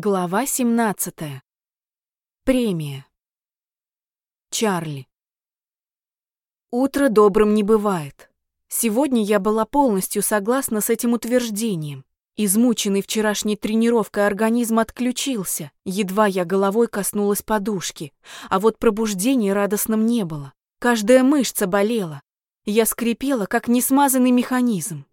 Глава 17. Премия. Чарли. Утро добрым не бывает. Сегодня я была полностью согласна с этим утверждением. Измученный вчерашней тренировкой организм отключился, едва я головой коснулась подушки, а вот пробуждения радостным не было. Каждая мышца болела. Я скрипела, как несмазанный механизм.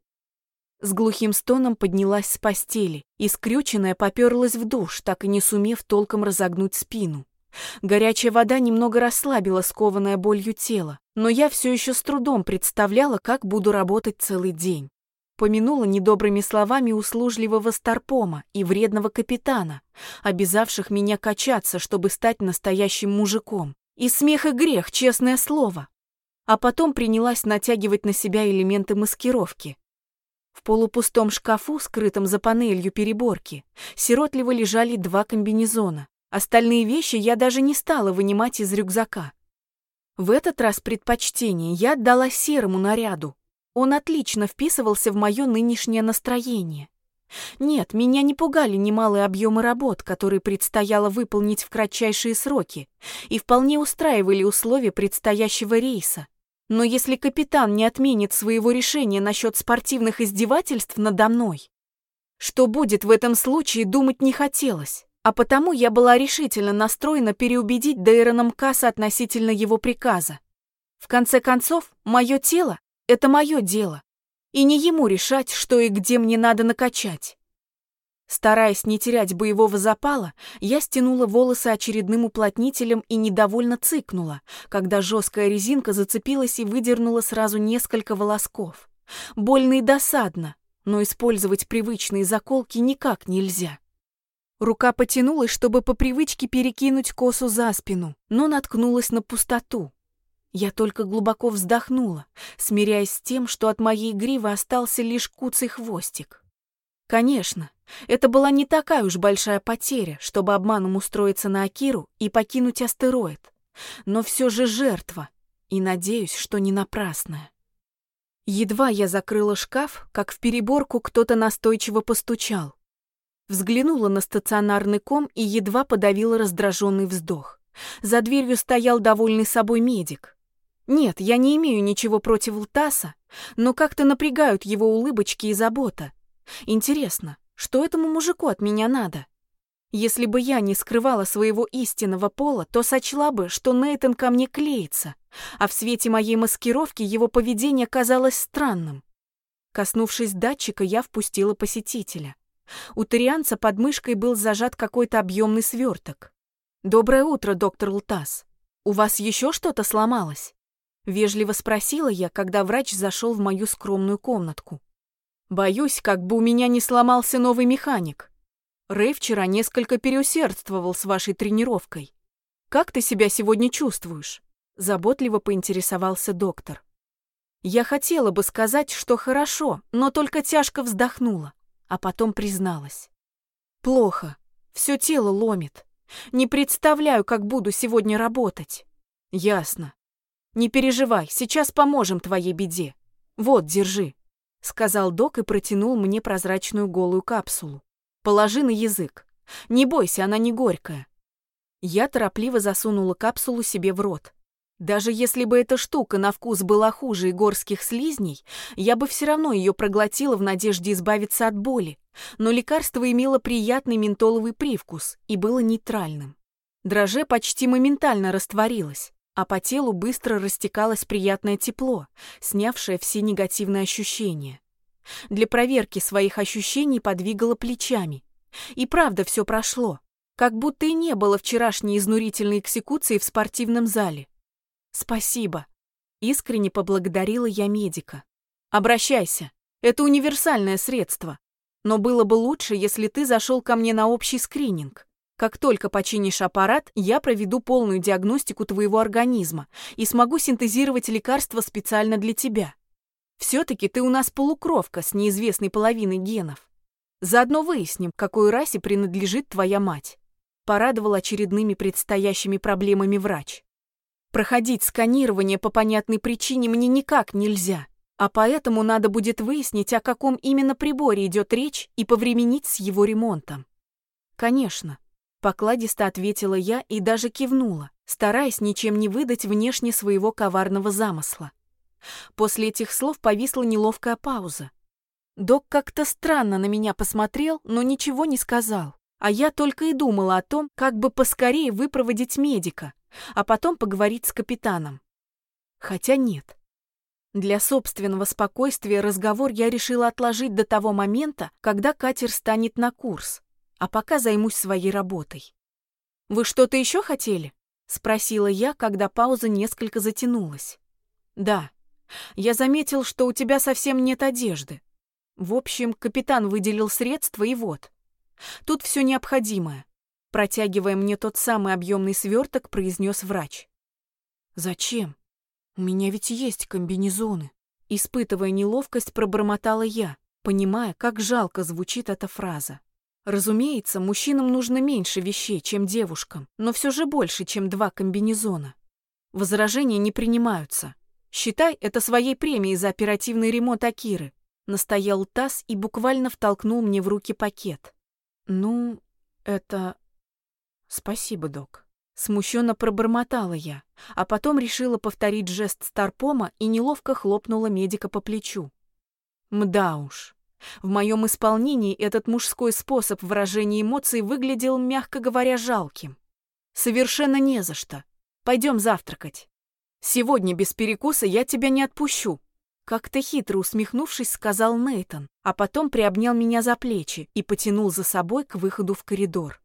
С глухим стоном поднялась с постели и, скрюченная, попёрлась в душ, так и не сумев толком разогнуть спину. Горячая вода немного расслабила скованное болью тело, но я все еще с трудом представляла, как буду работать целый день. Помянула недобрыми словами услужливого старпома и вредного капитана, обязавших меня качаться, чтобы стать настоящим мужиком. И смех и грех, честное слово. А потом принялась натягивать на себя элементы маскировки, в полупустом шкафу, скрытом за панелью переборки, сиротливо лежали два комбинезона. Остальные вещи я даже не стала вынимать из рюкзака. В этот раз предпочтение я отдала серому наряду. Он отлично вписывался в мое нынешнее настроение. Нет, меня не пугали немалые объемы работ, которые предстояло выполнить в кратчайшие сроки, и вполне устраивали условия предстоящего рейса. Но если капитан не отменит своего решения насчет спортивных издевательств надо мной, что будет в этом случае, думать не хотелось, а потому я была решительно настроена переубедить Дейрона Мкаса относительно его приказа. В конце концов, мое тело — это мое дело, и не ему решать, что и где мне надо накачать. Стараясь не терять боевого запала, я стянула волосы очередным уплотнителем и недовольно цыкнула, когда жесткая резинка зацепилась и выдернула сразу несколько волосков. Больно и досадно, но использовать привычные заколки никак нельзя. Рука потянулась, чтобы по привычке перекинуть косу за спину, но наткнулась на пустоту. Я только глубоко вздохнула, смиряясь с тем, что от моей гривы остался лишь куцый хвостик. Конечно, это была не такая уж большая потеря, чтобы обманом устроиться на Акиру и покинуть астероид. Но все же жертва, и надеюсь, что не напрасная. Едва я закрыла шкаф, как в переборку кто-то настойчиво постучал. Взглянула на стационарный ком и едва подавила раздраженный вздох. За дверью стоял довольный собой медик. Нет, я не имею ничего против Лтаса, но как-то напрягают его улыбочки и забота. Интересно, что этому мужику от меня надо? Если бы я не скрывала своего истинного пола, то сочла бы, что Нейтан ко мне клеится, а в свете моей маскировки его поведение казалось странным. Коснувшись датчика, я впустила посетителя. У тарианца под мышкой был зажат какой-то объемный сверток. «Доброе утро, доктор Лтас. У вас еще что-то сломалось?» Вежливо спросила я, когда врач зашел в мою скромную комнатку. Боюсь, как бы у меня не сломался новый механик. Рэй вчера несколько переусердствовал с вашей тренировкой. Как ты себя сегодня чувствуешь? Заботливо поинтересовался доктор. Я хотела бы сказать, что хорошо, но только тяжко вздохнула, а потом призналась. Плохо. Все тело ломит. Не представляю, как буду сегодня работать. Ясно. Не переживай, сейчас поможем твоей беде. Вот, держи сказал док и протянул мне прозрачную голую капсулу. Положи на язык. Не бойся, она не горькая. Я торопливо засунула капсулу себе в рот. Даже если бы эта штука на вкус была хуже игорских слизней, я бы все равно ее проглотила в надежде избавиться от боли. Но лекарство имело приятный ментоловый привкус и было нейтральным. Дроже почти моментально растворилось, а по телу быстро растекалось приятное тепло, снявшее все негативные ощущения. Для проверки своих ощущений подвигала плечами. И правда все прошло, как будто и не было вчерашней изнурительной экзекуции в спортивном зале. «Спасибо», — искренне поблагодарила я медика. «Обращайся, это универсальное средство, но было бы лучше, если ты зашел ко мне на общий скрининг. Как только починишь аппарат, я проведу полную диагностику твоего организма и смогу синтезировать лекарства специально для тебя. Все-таки ты у нас полукровка с неизвестной половиной генов. Заодно выясним, какой расе принадлежит твоя мать. Порадовал очередными предстоящими проблемами врач. Проходить сканирование по понятной причине мне никак нельзя, а поэтому надо будет выяснить, о каком именно приборе идет речь и повременить с его ремонтом. Конечно. Покладисто ответила я и даже кивнула, стараясь ничем не выдать внешне своего коварного замысла. После этих слов повисла неловкая пауза. Док как-то странно на меня посмотрел, но ничего не сказал. А я только и думала о том, как бы поскорее выпроводить медика, а потом поговорить с капитаном. Хотя нет. Для собственного спокойствия разговор я решила отложить до того момента, когда катер станет на курс, а пока займусь своей работой. «Вы что-то еще хотели?» — спросила я, когда пауза несколько затянулась. «Да. Я заметил, что у тебя совсем нет одежды. В общем, капитан выделил средства, и вот. Тут все необходимое. Протягивая мне тот самый объемный сверток, произнес врач. Зачем? У меня ведь есть комбинезоны. Испытывая неловкость, пробормотала я, понимая, как жалко звучит эта фраза. Разумеется, мужчинам нужно меньше вещей, чем девушкам, но все же больше, чем два комбинезона. Возражения не принимаются. Считай это своей премией за оперативный ремонт Акиры. Настоял таз и буквально втолкнул мне в руки пакет. «Ну, это...» «Спасибо, док». Смущенно пробормотала я, а потом решила повторить жест Старпома и неловко хлопнула медика по плечу. Мда уж. В моем исполнении этот мужской способ выражения эмоций выглядел, мягко говоря, жалким. Совершенно не за что. Пойдем завтракать. Сегодня без перекуса я тебя не отпущу. Как-то хитро усмехнувшись, сказал Нейтон, а потом приобнял меня за плечи и потянул за собой к выходу в коридор.